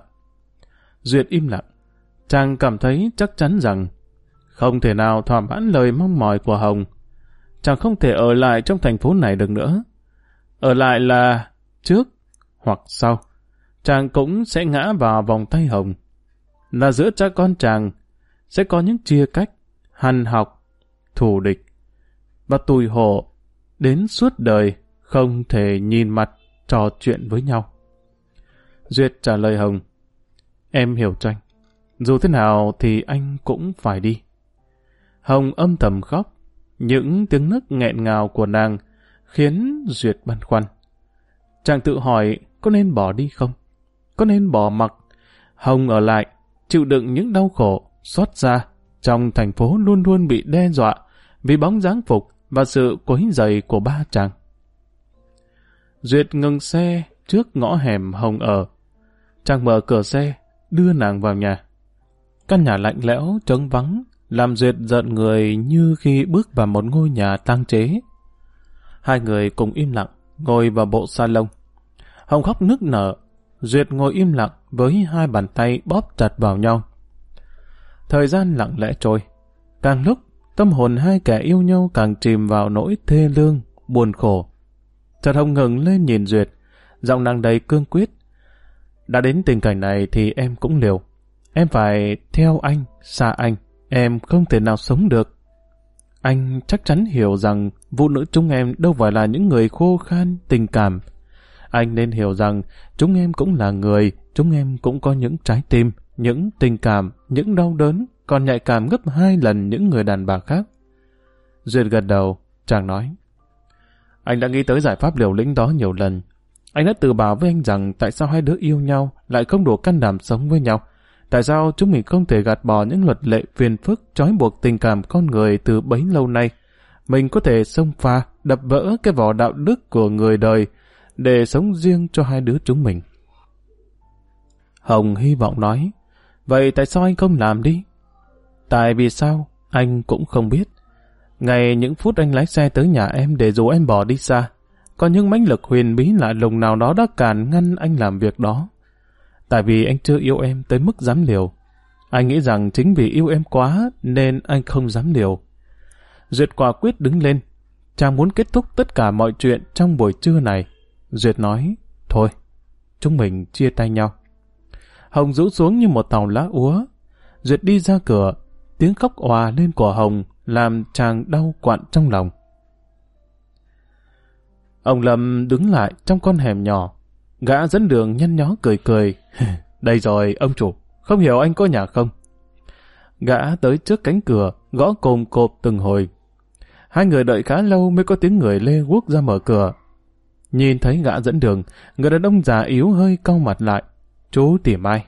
Duyệt im lặng. Chàng cảm thấy chắc chắn rằng không thể nào thỏa mãn lời mong mỏi của Hồng. Chàng không thể ở lại trong thành phố này được nữa. Ở lại là trước hoặc sau. Chàng cũng sẽ ngã vào vòng tay Hồng. Là giữa cha con chàng sẽ có những chia cách, hằn học thù địch, và tùy hổ đến suốt đời không thể nhìn mặt trò chuyện với nhau. Duyệt trả lời Hồng, em hiểu cho anh. Dù thế nào thì anh cũng phải đi. Hồng âm thầm khóc. Những tiếng nức nghẹn ngào của nàng khiến Duyệt băn khoăn. Chàng tự hỏi có nên bỏ đi không? Có nên bỏ mặc? Hồng ở lại, chịu đựng những đau khổ, xót xa. Trong thành phố luôn luôn bị đe dọa vì bóng dáng phục và sự quấy dày của ba chàng. Duyệt ngừng xe trước ngõ hẻm Hồng ở. Chàng mở cửa xe, đưa nàng vào nhà. Căn nhà lạnh lẽo, trống vắng, làm Duyệt giận người như khi bước vào một ngôi nhà tang chế. Hai người cùng im lặng, ngồi vào bộ salon. Hồng khóc nức nở, Duyệt ngồi im lặng với hai bàn tay bóp chặt vào nhau. Thời gian lặng lẽ trôi. Càng lúc, tâm hồn hai kẻ yêu nhau càng chìm vào nỗi thê lương, buồn khổ. Trần Hồng ngừng lên nhìn Duyệt, giọng nàng đầy cương quyết. Đã đến tình cảnh này thì em cũng liều. Em phải theo anh, xa anh. Em không thể nào sống được. Anh chắc chắn hiểu rằng phụ nữ chúng em đâu phải là những người khô khan, tình cảm. Anh nên hiểu rằng chúng em cũng là người, chúng em cũng có những trái tim, những tình cảm, những đau đớn, còn nhạy cảm gấp hai lần những người đàn bà khác. Duyệt gật đầu, chàng nói. Anh đã nghĩ tới giải pháp liều lĩnh đó nhiều lần. Anh đã tự bảo với anh rằng tại sao hai đứa yêu nhau lại không đủ can đảm sống với nhau. Tại sao chúng mình không thể gạt bỏ những luật lệ phiền phức trói buộc tình cảm con người từ bấy lâu nay? Mình có thể xông pha, đập vỡ cái vỏ đạo đức của người đời để sống riêng cho hai đứa chúng mình. Hồng hy vọng nói, vậy tại sao anh không làm đi? Tại vì sao? Anh cũng không biết. Ngày những phút anh lái xe tới nhà em để dù em bỏ đi xa, có những mãnh lực huyền bí lạ lùng nào đó đã cản ngăn anh làm việc đó. Tại vì anh chưa yêu em tới mức dám liều. Anh nghĩ rằng chính vì yêu em quá nên anh không dám liều. Duyệt quả quyết đứng lên. Chàng muốn kết thúc tất cả mọi chuyện trong buổi trưa này. Duyệt nói, thôi, chúng mình chia tay nhau. Hồng rũ xuống như một tàu lá úa. Duyệt đi ra cửa, tiếng khóc òa lên của Hồng làm chàng đau quặn trong lòng. Ông Lâm đứng lại trong con hẻm nhỏ. Gã dẫn đường nhăn nhó cười cười. [laughs] Đây rồi, ông chủ. Không hiểu anh có nhà không? Gã tới trước cánh cửa, gõ cồm cộp từng hồi. Hai người đợi khá lâu mới có tiếng người lê guốc ra mở cửa. Nhìn thấy gã dẫn đường, người đàn ông già yếu hơi cau mặt lại. Chú tìm ai?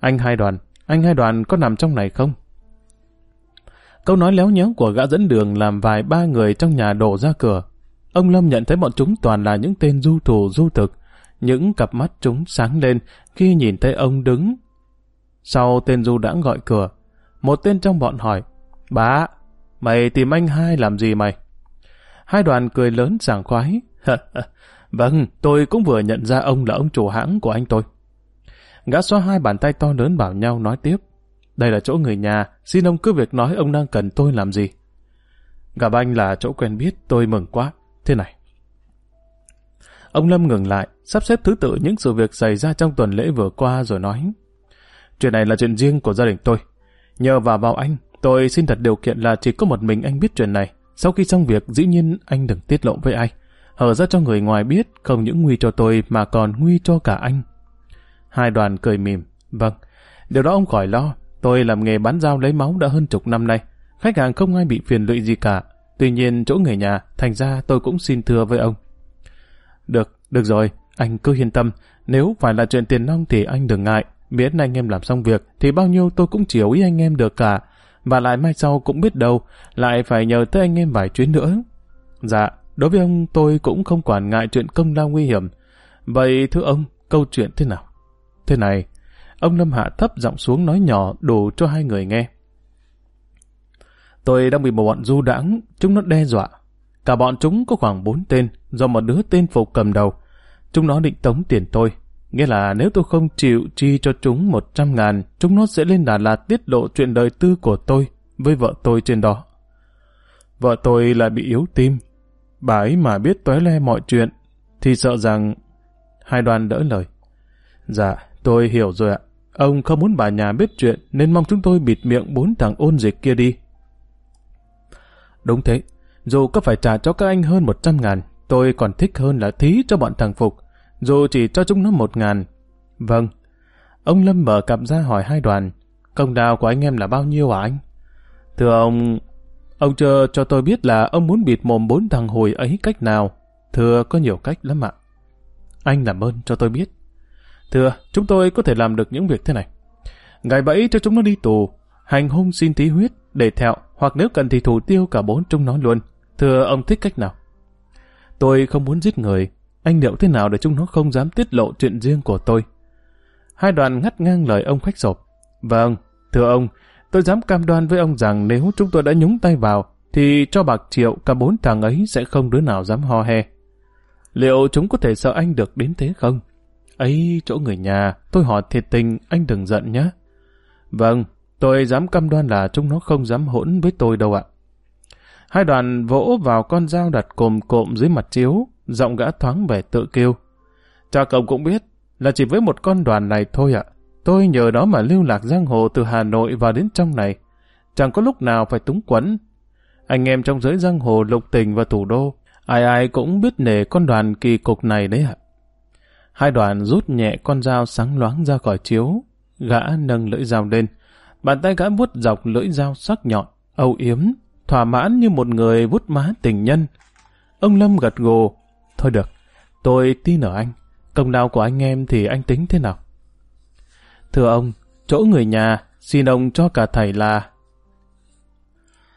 Anh hai đoàn, anh hai đoàn có nằm trong này không? Câu nói léo nhéo của gã dẫn đường làm vài ba người trong nhà đổ ra cửa. Ông Lâm nhận thấy bọn chúng toàn là những tên du thủ du thực. Những cặp mắt chúng sáng lên khi nhìn thấy ông đứng. Sau tên du đã gọi cửa, một tên trong bọn hỏi, Bá, mày tìm anh hai làm gì mày? Hai đoàn cười lớn sảng khoái. [laughs] vâng, tôi cũng vừa nhận ra ông là ông chủ hãng của anh tôi. Gã xoa hai bàn tay to lớn bảo nhau nói tiếp. Đây là chỗ người nhà, xin ông cứ việc nói ông đang cần tôi làm gì. Gặp anh là chỗ quen biết, tôi mừng quá. Thế này. Ông Lâm ngừng lại, sắp xếp thứ tự những sự việc xảy ra trong tuần lễ vừa qua rồi nói. Chuyện này là chuyện riêng của gia đình tôi. Nhờ vào vào anh, tôi xin thật điều kiện là chỉ có một mình anh biết chuyện này. Sau khi xong việc, dĩ nhiên anh đừng tiết lộ với ai. Hở ra cho người ngoài biết, không những nguy cho tôi mà còn nguy cho cả anh. Hai đoàn cười mỉm. Vâng, điều đó ông khỏi lo. Tôi làm nghề bán dao lấy máu đã hơn chục năm nay. Khách hàng không ai bị phiền lụy gì cả. Tuy nhiên chỗ người nhà, thành ra tôi cũng xin thưa với ông. Được, được rồi, anh cứ yên tâm. Nếu phải là chuyện tiền nong thì anh đừng ngại. biết anh em làm xong việc thì bao nhiêu tôi cũng chiều ý anh em được cả. Và lại mai sau cũng biết đâu, lại phải nhờ tới anh em vài chuyến nữa. Dạ, đối với ông tôi cũng không quản ngại chuyện công lao nguy hiểm. Vậy thưa ông, câu chuyện thế nào? Thế này, ông Lâm Hạ thấp giọng xuống nói nhỏ đủ cho hai người nghe. Tôi đang bị một bọn du đãng, chúng nó đe dọa. Cả bọn chúng có khoảng bốn tên, do một đứa tên Phục cầm đầu. Chúng nó định tống tiền tôi. Nghĩa là nếu tôi không chịu chi cho chúng một trăm ngàn, chúng nó sẽ lên Đà Lạt tiết lộ chuyện đời tư của tôi với vợ tôi trên đó. Vợ tôi lại bị yếu tim. Bà ấy mà biết tóe le mọi chuyện, thì sợ rằng... Hai đoàn đỡ lời. Dạ, tôi hiểu rồi ạ. Ông không muốn bà nhà biết chuyện nên mong chúng tôi bịt miệng bốn thằng ôn dịch kia đi. Đúng thế, dù có phải trả cho các anh hơn một trăm ngàn, tôi còn thích hơn là thí cho bọn thằng Phục, dù chỉ cho chúng nó một ngàn. Vâng. Ông Lâm mở cặp ra hỏi hai đoàn, công đào của anh em là bao nhiêu hả anh? Thưa ông, Ông chờ cho tôi biết là ông muốn bịt mồm bốn thằng hồi ấy cách nào. Thưa, có nhiều cách lắm ạ. Anh làm ơn cho tôi biết. Thưa, chúng tôi có thể làm được những việc thế này. Gài bẫy cho chúng nó đi tù, hành hung xin tí huyết, để thẹo, hoặc nếu cần thì thủ tiêu cả bốn chúng nó luôn. Thưa ông thích cách nào? Tôi không muốn giết người. Anh liệu thế nào để chúng nó không dám tiết lộ chuyện riêng của tôi? Hai đoàn ngắt ngang lời ông khách sộp. Vâng, thưa ông, tôi dám cam đoan với ông rằng nếu chúng tôi đã nhúng tay vào, thì cho bạc triệu cả bốn thằng ấy sẽ không đứa nào dám ho he. Liệu chúng có thể sợ anh được đến thế không? Ấy chỗ người nhà, tôi hỏi thiệt tình, anh đừng giận nhé. Vâng, tôi dám cam đoan là chúng nó không dám hỗn với tôi đâu ạ. Hai đoàn vỗ vào con dao đặt cồm cộm dưới mặt chiếu, giọng gã thoáng vẻ tự kêu. Cha cậu cũng biết là chỉ với một con đoàn này thôi ạ. Tôi nhờ đó mà lưu lạc giang hồ từ Hà Nội vào đến trong này. Chẳng có lúc nào phải túng quẫn. Anh em trong giới giang hồ lục tình và thủ đô, ai ai cũng biết nể con đoàn kỳ cục này đấy ạ. Hai đoàn rút nhẹ con dao sáng loáng ra khỏi chiếu, gã nâng lưỡi dao lên. Bàn tay gã vuốt dọc lưỡi dao sắc nhọn, âu yếm, thỏa mãn như một người vút má tình nhân. Ông Lâm gật gù, thôi được, tôi tin ở anh, công lao của anh em thì anh tính thế nào? Thưa ông, chỗ người nhà, xin ông cho cả thầy là...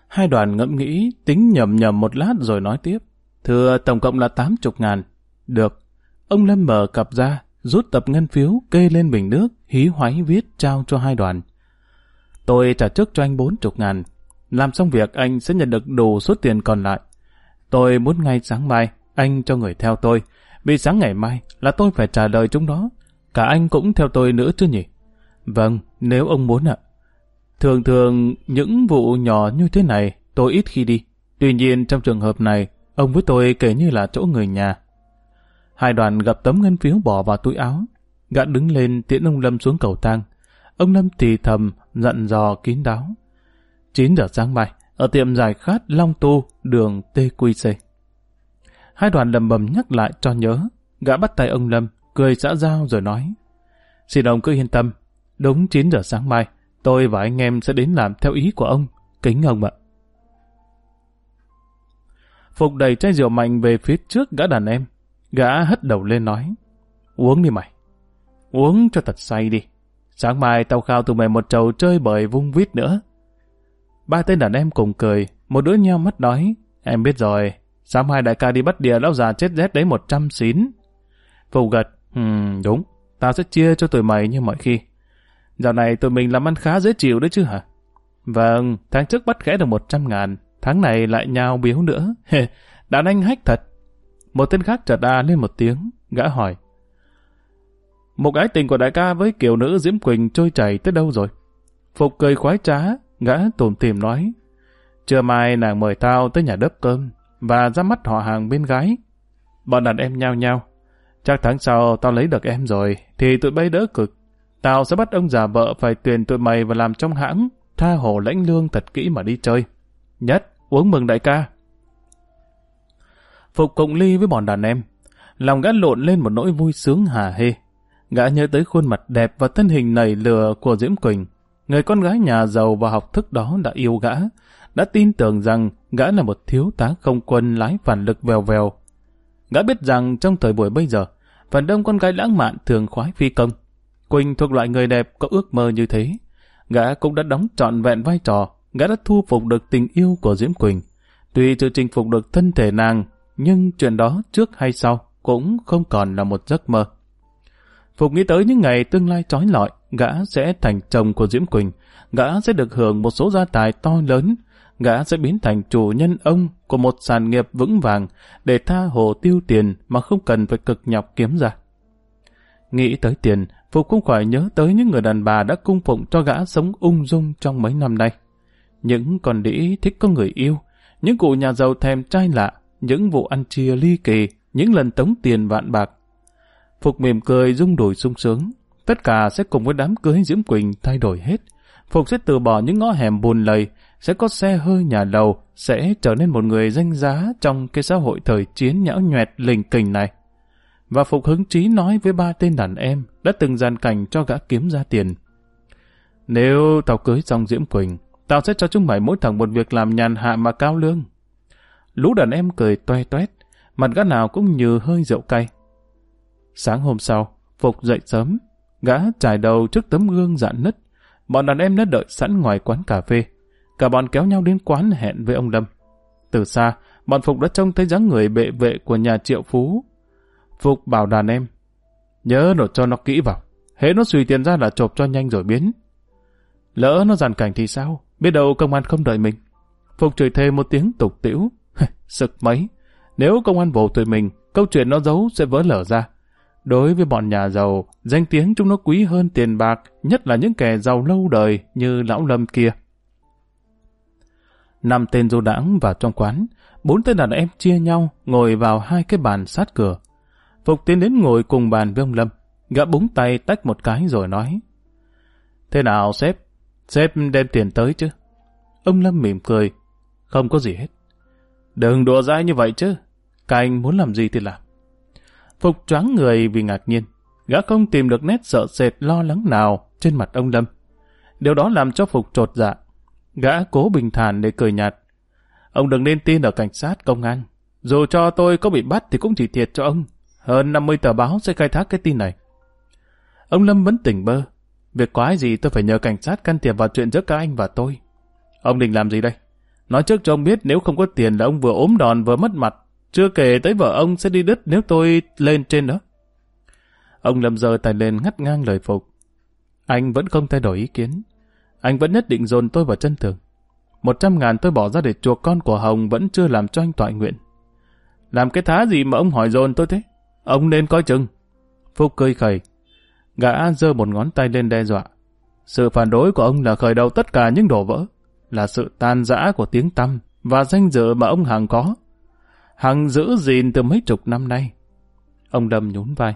Hai đoàn ngẫm nghĩ, tính nhầm nhầm một lát rồi nói tiếp. Thưa, tổng cộng là tám chục ngàn. Được. Ông Lâm mở cặp ra, rút tập ngân phiếu, kê lên bình nước, hí hoáy viết trao cho hai đoàn. Tôi trả trước cho anh bốn chục ngàn. Làm xong việc anh sẽ nhận được đủ số tiền còn lại. Tôi muốn ngay sáng mai, anh cho người theo tôi. Vì sáng ngày mai là tôi phải trả lời chúng đó. Cả anh cũng theo tôi nữa chứ nhỉ? Vâng, nếu ông muốn ạ. Thường thường, những vụ nhỏ như thế này, tôi ít khi đi. Tuy nhiên, trong trường hợp này, ông với tôi kể như là chỗ người nhà. Hai đoàn gặp tấm ngân phiếu bỏ vào túi áo. Gã đứng lên tiễn ông Lâm xuống cầu thang. Ông Lâm thì thầm, giận dò kín đáo. 9 giờ sáng mai, ở tiệm giải khát Long Tu, đường TQC. Hai đoàn lầm bầm nhắc lại cho nhớ. Gã bắt tay ông Lâm, cười xã giao rồi nói. Xin ông cứ yên tâm, đúng 9 giờ sáng mai, tôi và anh em sẽ đến làm theo ý của ông. Kính ông ạ. Phục đầy chai rượu mạnh về phía trước gã đàn em. Gã hất đầu lên nói. Uống đi mày. Uống cho thật say đi. Sáng mai tao khao tụi mày một trầu chơi bời vung vít nữa. Ba tên đàn em cùng cười, một đứa nhau mắt nói. Em biết rồi, sáng mai đại ca đi bắt đìa lão già chết rét đấy một trăm xín. Phục gật, hmm, đúng, tao sẽ chia cho tụi mày như mọi khi. Dạo này tụi mình làm ăn khá dễ chịu đấy chứ hả? Vâng, tháng trước bắt khẽ được một trăm ngàn, tháng này lại nhào biếu nữa. [laughs] Đàn anh hách thật. Một tên khác chợt đa lên một tiếng, gã hỏi. Một gái tình của đại ca với kiểu nữ Diễm Quỳnh trôi chảy tới đâu rồi? Phục cười khoái trá, gã tủm tìm nói. Trưa mai nàng mời tao tới nhà đớp cơm và ra mắt họ hàng bên gái. Bọn đàn em nhau nhau. Chắc tháng sau tao lấy được em rồi, thì tụi bay đỡ cực. Tao sẽ bắt ông già vợ phải tuyển tụi mày vào làm trong hãng, tha hồ lãnh lương thật kỹ mà đi chơi. Nhất, uống mừng đại ca. Phục cộng ly với bọn đàn em. Lòng gã lộn lên một nỗi vui sướng hà hê. Gã nhớ tới khuôn mặt đẹp và thân hình nảy lừa của Diễm Quỳnh. Người con gái nhà giàu và học thức đó đã yêu gã, đã tin tưởng rằng gã là một thiếu tá không quân lái phản lực vèo vèo. Gã biết rằng trong thời buổi bây giờ, phần đông con gái lãng mạn thường khoái phi công. Quỳnh thuộc loại người đẹp có ước mơ như thế. Gã cũng đã đóng trọn vẹn vai trò, gã đã thu phục được tình yêu của Diễm Quỳnh. Tuy chưa chinh phục được thân thể nàng, nhưng chuyện đó trước hay sau cũng không còn là một giấc mơ. Phục nghĩ tới những ngày tương lai trói lọi, gã sẽ thành chồng của Diễm Quỳnh, gã sẽ được hưởng một số gia tài to lớn, gã sẽ biến thành chủ nhân ông của một sản nghiệp vững vàng để tha hồ tiêu tiền mà không cần phải cực nhọc kiếm ra. Nghĩ tới tiền, Phục không khỏi nhớ tới những người đàn bà đã cung phụng cho gã sống ung dung trong mấy năm nay. Những con đĩ thích có người yêu, những cụ nhà giàu thèm trai lạ, những vụ ăn chia ly kỳ, những lần tống tiền vạn bạc. Phục mỉm cười rung đổi sung sướng. Tất cả sẽ cùng với đám cưới Diễm Quỳnh thay đổi hết. Phục sẽ từ bỏ những ngõ hẻm buồn lầy, sẽ có xe hơi nhà lầu, sẽ trở nên một người danh giá trong cái xã hội thời chiến nhão nhoẹt lình kình này. Và Phục hứng chí nói với ba tên đàn em đã từng gian cảnh cho gã kiếm ra tiền. Nếu tao cưới xong Diễm Quỳnh, tao sẽ cho chúng mày mỗi thằng một việc làm nhàn hạ mà cao lương. Lũ đàn em cười toe toét, mặt gã nào cũng như hơi rượu cay. Sáng hôm sau, Phục dậy sớm, gã trải đầu trước tấm gương dạn nứt. Bọn đàn em đã đợi sẵn ngoài quán cà phê. Cả bọn kéo nhau đến quán hẹn với ông Lâm. Từ xa, bọn Phục đã trông thấy dáng người bệ vệ của nhà triệu phú. Phục bảo đàn em, nhớ nộp cho nó kỹ vào. Hễ nó xùy tiền ra là chộp cho nhanh rồi biến. Lỡ nó giàn cảnh thì sao? Biết đâu công an không đợi mình. Phục chửi thề một tiếng tục tĩu. Sực mấy. Nếu công an vồ tụi mình, câu chuyện nó giấu sẽ vỡ lở ra. Đối với bọn nhà giàu, danh tiếng chúng nó quý hơn tiền bạc, nhất là những kẻ giàu lâu đời như lão Lâm kia. Năm tên du đãng vào trong quán, bốn tên đàn em chia nhau ngồi vào hai cái bàn sát cửa. Phục tiến đến ngồi cùng bàn với ông Lâm, gã búng tay tách một cái rồi nói. Thế nào sếp? Sếp đem tiền tới chứ? Ông Lâm mỉm cười. Không có gì hết. Đừng đùa dai như vậy chứ. Các anh muốn làm gì thì làm. Phục choáng người vì ngạc nhiên. Gã không tìm được nét sợ sệt lo lắng nào trên mặt ông Lâm. Điều đó làm cho Phục trột dạ. Gã cố bình thản để cười nhạt. Ông đừng nên tin ở cảnh sát công an. Dù cho tôi có bị bắt thì cũng chỉ thiệt cho ông. Hơn 50 tờ báo sẽ khai thác cái tin này. Ông Lâm vẫn tỉnh bơ. Việc quái gì tôi phải nhờ cảnh sát can thiệp vào chuyện giữa các anh và tôi. Ông định làm gì đây? Nói trước cho ông biết nếu không có tiền là ông vừa ốm đòn vừa mất mặt. Chưa kể tới vợ ông sẽ đi đứt nếu tôi lên trên đó. Ông lầm giờ tài lên ngắt ngang lời phục. Anh vẫn không thay đổi ý kiến. Anh vẫn nhất định dồn tôi vào chân tường. Một trăm ngàn tôi bỏ ra để chuộc con của Hồng vẫn chưa làm cho anh toại nguyện. Làm cái thá gì mà ông hỏi dồn tôi thế? Ông nên coi chừng. Phúc cười khẩy. Gã giơ một ngón tay lên đe dọa. Sự phản đối của ông là khởi đầu tất cả những đổ vỡ. Là sự tan rã của tiếng tăm và danh dự mà ông Hằng có. Hằng giữ gìn từ mấy chục năm nay. Ông Lâm nhún vai.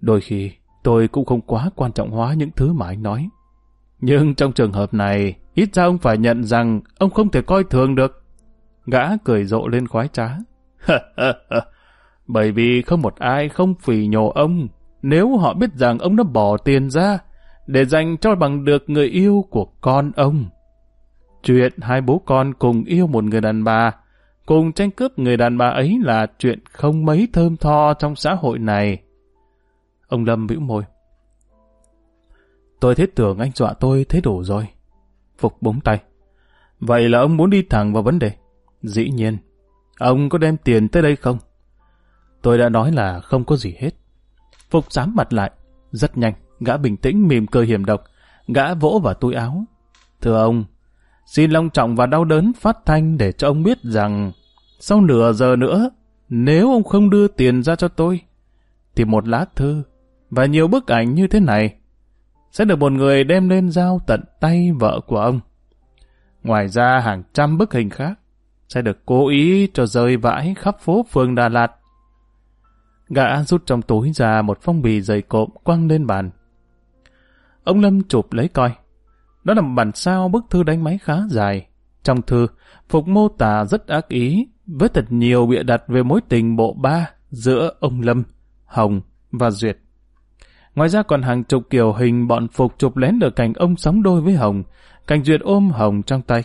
Đôi khi tôi cũng không quá quan trọng hóa những thứ mà anh nói. Nhưng trong trường hợp này, ít ra ông phải nhận rằng ông không thể coi thường được. Gã cười rộ lên khoái trá. [laughs] Bởi vì không một ai không phỉ nhổ ông nếu họ biết rằng ông đã bỏ tiền ra để dành cho bằng được người yêu của con ông. Chuyện hai bố con cùng yêu một người đàn bà, cùng tranh cướp người đàn bà ấy là chuyện không mấy thơm tho trong xã hội này. Ông Lâm bĩu môi. Tôi thiết tưởng anh dọa tôi thế đủ rồi. Phục búng tay. Vậy là ông muốn đi thẳng vào vấn đề. Dĩ nhiên. Ông có đem tiền tới đây không? Tôi đã nói là không có gì hết. Phục dám mặt lại. Rất nhanh, gã bình tĩnh mỉm cười hiểm độc. Gã vỗ vào túi áo. Thưa ông, xin long trọng và đau đớn phát thanh để cho ông biết rằng sau nửa giờ nữa, nếu ông không đưa tiền ra cho tôi, thì một lá thư và nhiều bức ảnh như thế này sẽ được một người đem lên giao tận tay vợ của ông. Ngoài ra hàng trăm bức hình khác sẽ được cố ý cho rơi vãi khắp phố phường Đà Lạt. Gã rút trong túi ra một phong bì dày cộm quăng lên bàn. Ông Lâm chụp lấy coi. Đó là một bản sao bức thư đánh máy khá dài. Trong thư, Phục mô tả rất ác ý, với thật nhiều bịa đặt về mối tình bộ ba giữa ông Lâm, Hồng và Duyệt. Ngoài ra còn hàng chục kiểu hình bọn Phục chụp lén được cảnh ông sống đôi với Hồng, cảnh Duyệt ôm Hồng trong tay.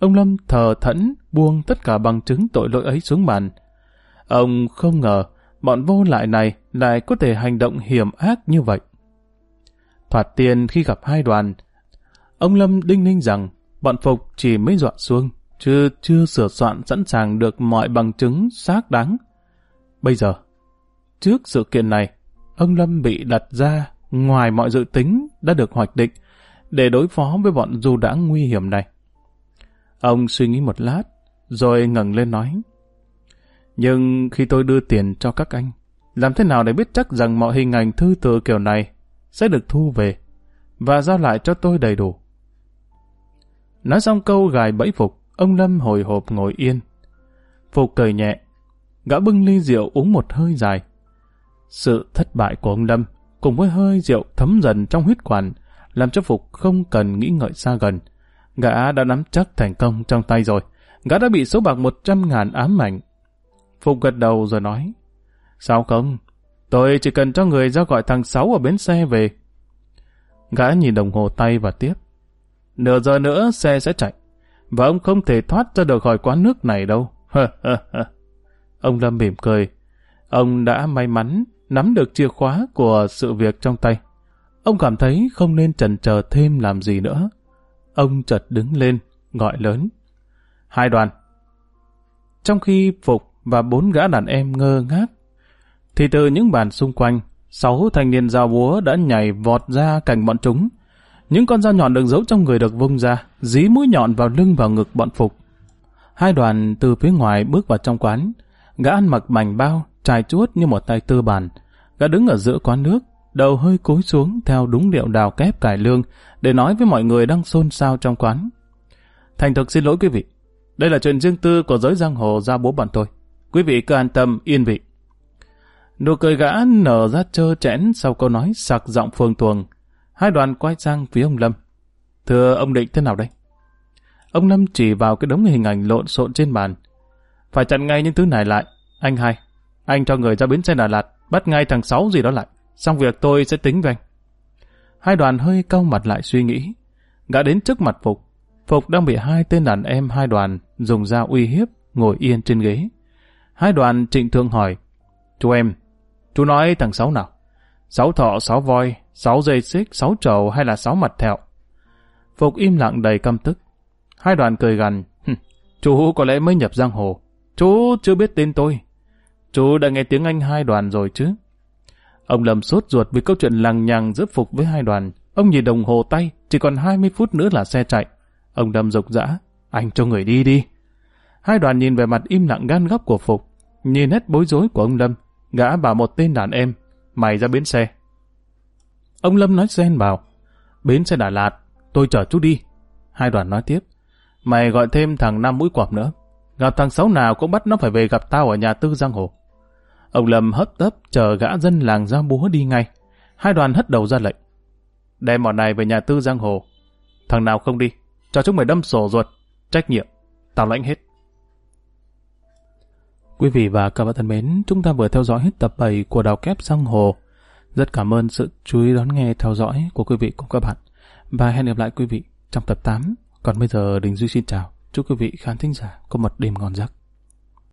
Ông Lâm thờ thẫn buông tất cả bằng chứng tội lỗi ấy xuống bàn. Ông không ngờ bọn vô lại này lại có thể hành động hiểm ác như vậy. Thoạt tiền khi gặp hai đoàn, ông Lâm đinh ninh rằng bọn Phục chỉ mới dọa xuông, chứ chưa sửa soạn sẵn sàng được mọi bằng chứng xác đáng. Bây giờ, trước sự kiện này, ông Lâm bị đặt ra ngoài mọi dự tính đã được hoạch định để đối phó với bọn du đã nguy hiểm này. Ông suy nghĩ một lát, rồi ngẩng lên nói. Nhưng khi tôi đưa tiền cho các anh, làm thế nào để biết chắc rằng mọi hình ảnh thư từ kiểu này sẽ được thu về và giao lại cho tôi đầy đủ? Nói xong câu gài bẫy Phục, ông Lâm hồi hộp ngồi yên. Phục cười nhẹ, gã bưng ly rượu uống một hơi dài. Sự thất bại của ông Lâm cùng với hơi rượu thấm dần trong huyết quản làm cho Phục không cần nghĩ ngợi xa gần. Gã đã nắm chắc thành công trong tay rồi. Gã đã bị số bạc một trăm ngàn ám ảnh. Phục gật đầu rồi nói. Sao không? Tôi chỉ cần cho người ra gọi thằng Sáu ở bến xe về. Gã nhìn đồng hồ tay và tiếp. Nửa giờ nữa xe sẽ chạy. Và ông không thể thoát ra được khỏi quán nước này đâu. ông Lâm mỉm cười. Ông đã may mắn nắm được chìa khóa của sự việc trong tay. Ông cảm thấy không nên chần chờ thêm làm gì nữa. Ông chợt đứng lên, gọi lớn. Hai đoàn. Trong khi Phục và bốn gã đàn em ngơ ngác, thì từ những bàn xung quanh, sáu thanh niên giao búa đã nhảy vọt ra cạnh bọn chúng. Những con dao nhọn được giấu trong người được vung ra, dí mũi nhọn vào lưng vào ngực bọn Phục. Hai đoàn từ phía ngoài bước vào trong quán, gã ăn mặc mảnh bao, trải chuốt như một tay tư bản Gã đứng ở giữa quán nước, đầu hơi cúi xuống theo đúng điệu đào kép cải lương để nói với mọi người đang xôn xao trong quán. Thành thực xin lỗi quý vị, đây là chuyện riêng tư của giới giang hồ ra bố bọn tôi. Quý vị cứ an tâm, yên vị. Nụ cười gã nở ra trơ chẽn sau câu nói sặc giọng phương tuồng. Hai đoàn quay sang phía ông Lâm. Thưa ông định thế nào đây? Ông Lâm chỉ vào cái đống hình ảnh lộn xộn trên bàn. Phải chặn ngay những thứ này lại. Anh hai, anh cho người ra bến xe Đà Lạt, bắt ngay thằng Sáu gì đó lại. Xong việc tôi sẽ tính với anh. Hai đoàn hơi cau mặt lại suy nghĩ. Gã đến trước mặt Phục. Phục đang bị hai tên đàn em hai đoàn dùng dao uy hiếp, ngồi yên trên ghế. Hai đoàn trịnh thương hỏi. Chú em, chú nói thằng Sáu nào? Sáu thọ, sáu voi, sáu dây xích, sáu trầu hay là sáu mặt thẹo? Phục im lặng đầy căm tức. Hai đoàn cười gằn. Chú có lẽ mới nhập giang hồ. Chú chưa biết tên tôi. Chú đã nghe tiếng anh hai đoàn rồi chứ? Ông Lâm sốt ruột vì câu chuyện lằng nhằng giúp Phục với hai đoàn. Ông nhìn đồng hồ tay, chỉ còn 20 phút nữa là xe chạy. Ông Lâm rục rã, anh cho người đi đi. Hai đoàn nhìn về mặt im lặng gan góc của Phục, nhìn hết bối rối của ông Lâm, gã bảo một tên đàn em, mày ra bến xe. Ông Lâm nói xen vào bến xe Đà Lạt, tôi chở chú đi. Hai đoàn nói tiếp, mày gọi thêm thằng Nam mũi Quạp nữa. Gặp thằng Sáu nào cũng bắt nó phải về gặp tao ở nhà tư giang hồ. Ông Lâm hấp tấp chờ gã dân làng ra búa đi ngay. Hai đoàn hất đầu ra lệnh. Đem bọn này về nhà tư giang hồ. Thằng nào không đi, cho chúng mày đâm sổ ruột. Trách nhiệm, tao lãnh hết. Quý vị và các bạn thân mến, chúng ta vừa theo dõi hết tập 7 của Đào Kép Giang Hồ. Rất cảm ơn sự chú ý đón nghe, theo dõi của quý vị cùng các bạn. Và hẹn gặp lại quý vị trong tập 8. Còn bây giờ Đình Duy xin chào. Chúc quý vị khán thính giả có một đêm ngon giấc.